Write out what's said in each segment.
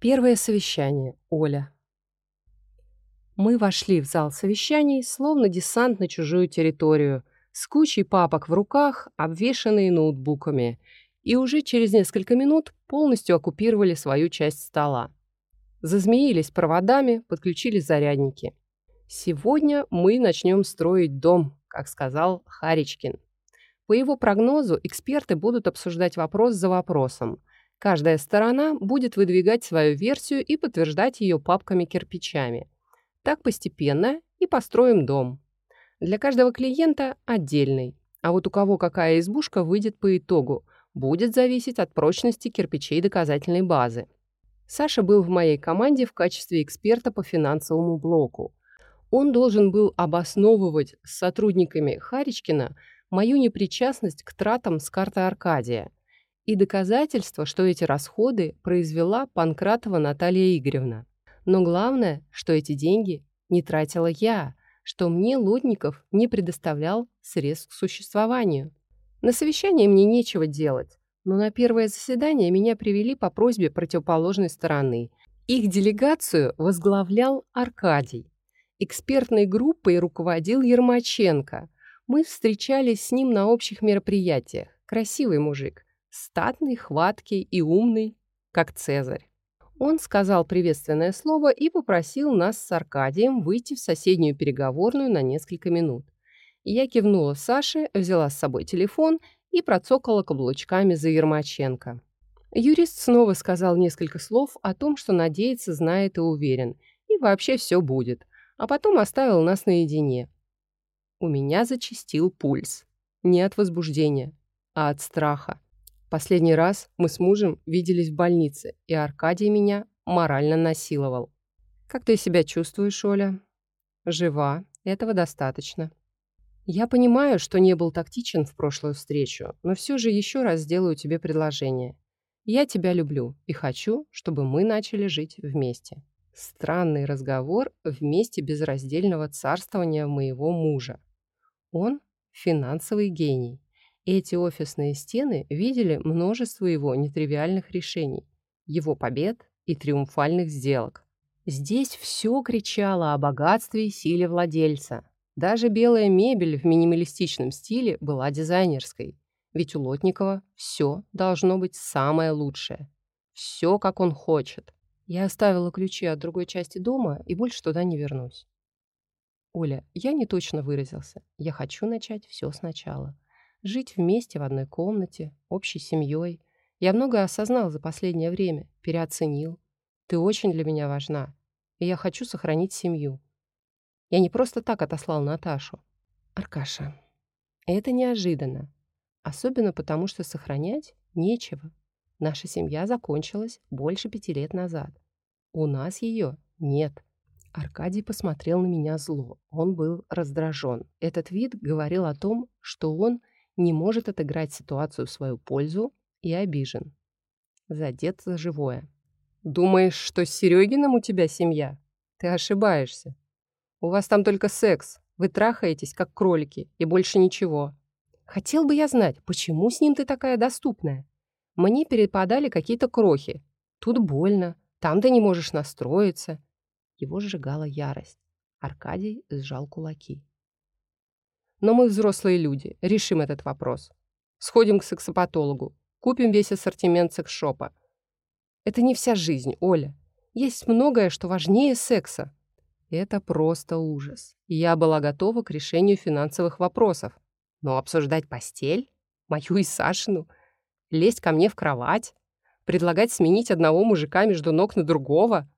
Первое совещание. Оля. Мы вошли в зал совещаний, словно десант на чужую территорию, с кучей папок в руках, обвешанные ноутбуками, и уже через несколько минут полностью оккупировали свою часть стола. Зазмеились проводами, подключили зарядники. Сегодня мы начнем строить дом, как сказал Харичкин. По его прогнозу, эксперты будут обсуждать вопрос за вопросом – Каждая сторона будет выдвигать свою версию и подтверждать ее папками-кирпичами. Так постепенно и построим дом. Для каждого клиента отдельный. А вот у кого какая избушка выйдет по итогу, будет зависеть от прочности кирпичей доказательной базы. Саша был в моей команде в качестве эксперта по финансовому блоку. Он должен был обосновывать с сотрудниками Харичкина мою непричастность к тратам с карты Аркадия – и доказательство, что эти расходы произвела Панкратова Наталья Игоревна. Но главное, что эти деньги не тратила я, что мне Лудников не предоставлял средств к существованию. На совещании мне нечего делать, но на первое заседание меня привели по просьбе противоположной стороны. Их делегацию возглавлял Аркадий. Экспертной группой руководил Ермаченко. Мы встречались с ним на общих мероприятиях. Красивый мужик. Статный, хваткий и умный, как Цезарь. Он сказал приветственное слово и попросил нас с Аркадием выйти в соседнюю переговорную на несколько минут. Я кивнула Саше, взяла с собой телефон и процокала каблучками за Ермаченко. Юрист снова сказал несколько слов о том, что надеется, знает и уверен, и вообще все будет, а потом оставил нас наедине. У меня зачастил пульс. Не от возбуждения, а от страха. Последний раз мы с мужем виделись в больнице, и Аркадий меня морально насиловал. «Как ты себя чувствуешь, Оля?» «Жива. Этого достаточно». «Я понимаю, что не был тактичен в прошлую встречу, но все же еще раз сделаю тебе предложение. Я тебя люблю и хочу, чтобы мы начали жить вместе». Странный разговор вместе безраздельного царствования моего мужа. Он – финансовый гений. Эти офисные стены видели множество его нетривиальных решений, его побед и триумфальных сделок. Здесь все кричало о богатстве и силе владельца. Даже белая мебель в минималистичном стиле была дизайнерской. Ведь у Лотникова все должно быть самое лучшее. Все, как он хочет. Я оставила ключи от другой части дома и больше туда не вернусь. Оля, я не точно выразился. Я хочу начать все сначала жить вместе в одной комнате, общей семьей. Я многое осознал за последнее время, переоценил. Ты очень для меня важна, и я хочу сохранить семью. Я не просто так отослал Наташу. Аркаша, это неожиданно. Особенно потому, что сохранять нечего. Наша семья закончилась больше пяти лет назад. У нас ее нет. Аркадий посмотрел на меня зло. Он был раздражен. Этот вид говорил о том, что он не может отыграть ситуацию в свою пользу и обижен. Задет за живое. «Думаешь, что с Серегиным у тебя семья? Ты ошибаешься. У вас там только секс. Вы трахаетесь, как кролики, и больше ничего. Хотел бы я знать, почему с ним ты такая доступная? Мне перепадали какие-то крохи. Тут больно, там ты не можешь настроиться». Его сжигала ярость. Аркадий сжал кулаки. Но мы взрослые люди, решим этот вопрос. Сходим к сексопатологу, купим весь ассортимент секс-шопа. Это не вся жизнь, Оля. Есть многое, что важнее секса. Это просто ужас. Я была готова к решению финансовых вопросов. Но обсуждать постель? Мою и Сашину? Лезть ко мне в кровать? Предлагать сменить одного мужика между ног на другого?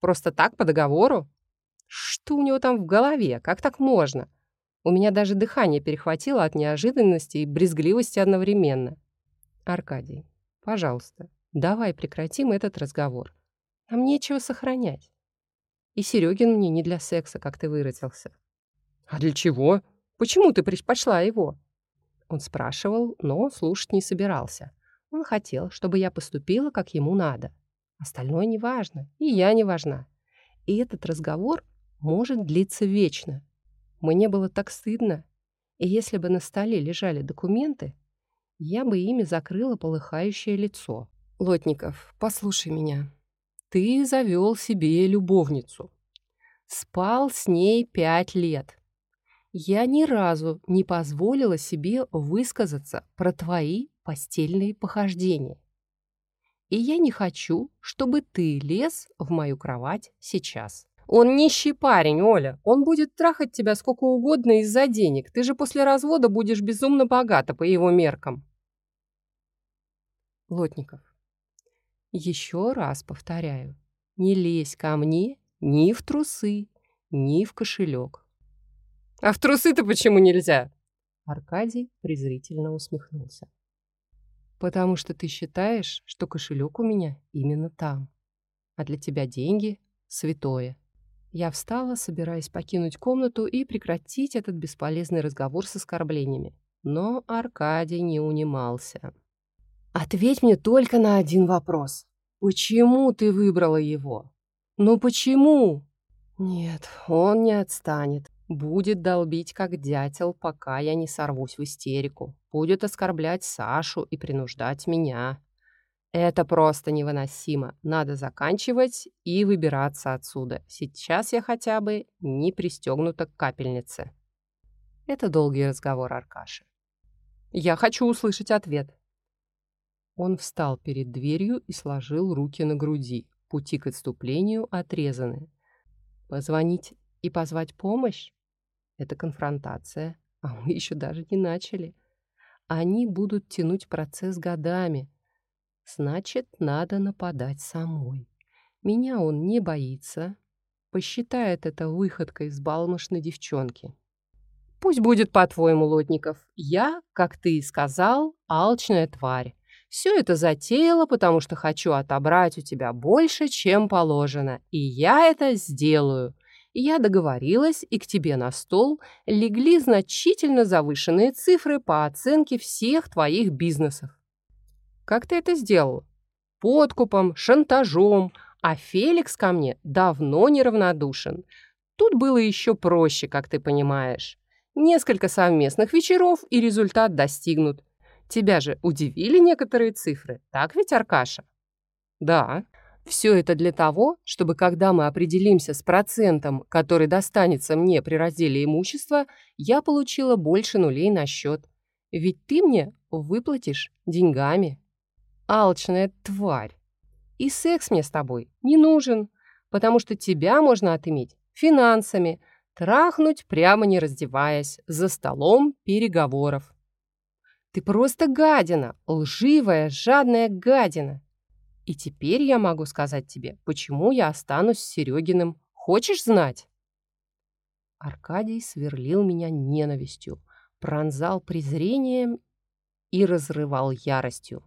Просто так, по договору? Что у него там в голове? Как так можно? У меня даже дыхание перехватило от неожиданности и брезгливости одновременно. «Аркадий, пожалуйста, давай прекратим этот разговор. Нам нечего сохранять. И Серегин мне не для секса, как ты выразился». «А для чего? Почему ты предпочла его?» Он спрашивал, но слушать не собирался. Он хотел, чтобы я поступила, как ему надо. Остальное не важно, и я не важна. И этот разговор может длиться вечно, мне было так стыдно, и если бы на столе лежали документы, я бы ими закрыла полыхающее лицо. «Лотников, послушай меня. Ты завел себе любовницу. Спал с ней пять лет. Я ни разу не позволила себе высказаться про твои постельные похождения. И я не хочу, чтобы ты лез в мою кровать сейчас. Он нищий парень, Оля. Он будет трахать тебя сколько угодно из-за денег. Ты же после развода будешь безумно богата по его меркам. Лотников. Еще раз повторяю. Не лезь ко мне ни в трусы, ни в кошелек. А в трусы-то почему нельзя? Аркадий презрительно усмехнулся. Потому что ты считаешь, что кошелек у меня именно там. А для тебя деньги — святое. Я встала, собираясь покинуть комнату и прекратить этот бесполезный разговор с оскорблениями. Но Аркадий не унимался. «Ответь мне только на один вопрос. Почему ты выбрала его? Ну почему?» «Нет, он не отстанет. Будет долбить, как дятел, пока я не сорвусь в истерику. Будет оскорблять Сашу и принуждать меня. Это просто невыносимо. Надо заканчивать и выбираться отсюда. Сейчас я хотя бы не пристегнута к капельнице. Это долгий разговор, Аркаши. Я хочу услышать ответ. Он встал перед дверью и сложил руки на груди. Пути к отступлению отрезаны. Позвонить и позвать помощь? Это конфронтация, а мы еще даже не начали. Они будут тянуть процесс годами. Значит, надо нападать самой. Меня он не боится. Посчитает это выходкой с балмошной девчонки. Пусть будет по-твоему, Лотников. Я, как ты и сказал, алчная тварь. Все это затеяла, потому что хочу отобрать у тебя больше, чем положено. И я это сделаю. Я договорилась, и к тебе на стол легли значительно завышенные цифры по оценке всех твоих бизнесов. Как ты это сделал? Подкупом, шантажом, а Феликс ко мне давно неравнодушен. Тут было еще проще, как ты понимаешь. Несколько совместных вечеров, и результат достигнут. Тебя же удивили некоторые цифры, так ведь, Аркаша? Да. Все это для того, чтобы когда мы определимся с процентом, который достанется мне при разделе имущества, я получила больше нулей на счет. Ведь ты мне выплатишь деньгами. Алчная тварь. И секс мне с тобой не нужен, потому что тебя можно отыметь финансами, трахнуть прямо не раздеваясь, за столом переговоров. Ты просто гадина, лживая, жадная гадина. И теперь я могу сказать тебе, почему я останусь с Серегиным. Хочешь знать?» Аркадий сверлил меня ненавистью, пронзал презрением и разрывал яростью.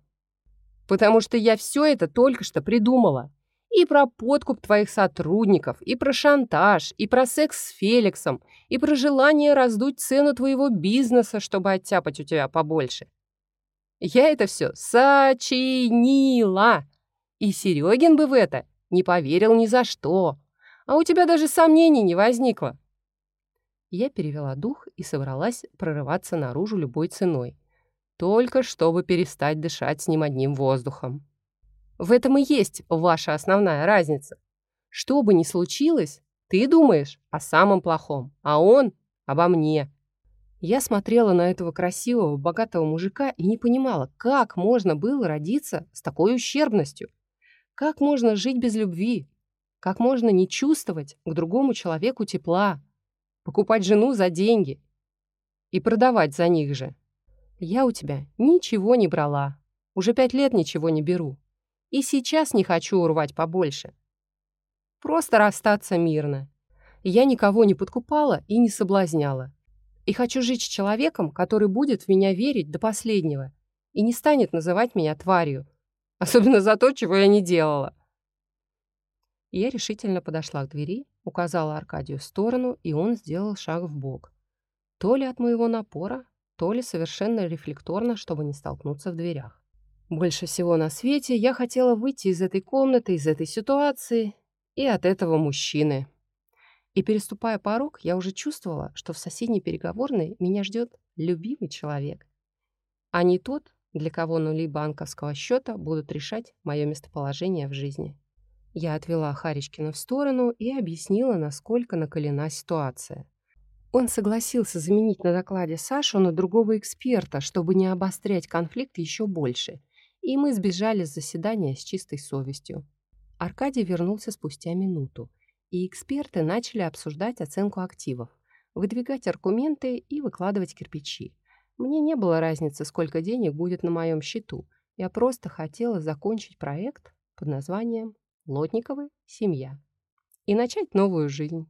«Потому что я все это только что придумала. И про подкуп твоих сотрудников, и про шантаж, и про секс с Феликсом, и про желание раздуть цену твоего бизнеса, чтобы оттяпать у тебя побольше. Я это все сочинила. И Серегин бы в это не поверил ни за что. А у тебя даже сомнений не возникло. Я перевела дух и собралась прорываться наружу любой ценой. Только чтобы перестать дышать с ним одним воздухом. В этом и есть ваша основная разница. Что бы ни случилось, ты думаешь о самом плохом, а он обо мне. Я смотрела на этого красивого, богатого мужика и не понимала, как можно было родиться с такой ущербностью. Как можно жить без любви? Как можно не чувствовать к другому человеку тепла? Покупать жену за деньги и продавать за них же? Я у тебя ничего не брала. Уже пять лет ничего не беру. И сейчас не хочу урвать побольше. Просто расстаться мирно. Я никого не подкупала и не соблазняла. И хочу жить с человеком, который будет в меня верить до последнего и не станет называть меня тварью, Особенно за то, чего я не делала. Я решительно подошла к двери, указала Аркадию в сторону, и он сделал шаг в бок. То ли от моего напора, то ли совершенно рефлекторно, чтобы не столкнуться в дверях. Больше всего на свете я хотела выйти из этой комнаты, из этой ситуации и от этого мужчины. И переступая порог, я уже чувствовала, что в соседней переговорной меня ждет любимый человек, а не тот, для кого нули банковского счета будут решать мое местоположение в жизни. Я отвела Харичкина в сторону и объяснила, насколько накалена ситуация. Он согласился заменить на докладе Сашу на другого эксперта, чтобы не обострять конфликт еще больше, и мы сбежали с заседания с чистой совестью. Аркадий вернулся спустя минуту, и эксперты начали обсуждать оценку активов, выдвигать аргументы и выкладывать кирпичи. Мне не было разницы, сколько денег будет на моем счету. Я просто хотела закончить проект под названием «Лотниковы. Семья» и начать новую жизнь.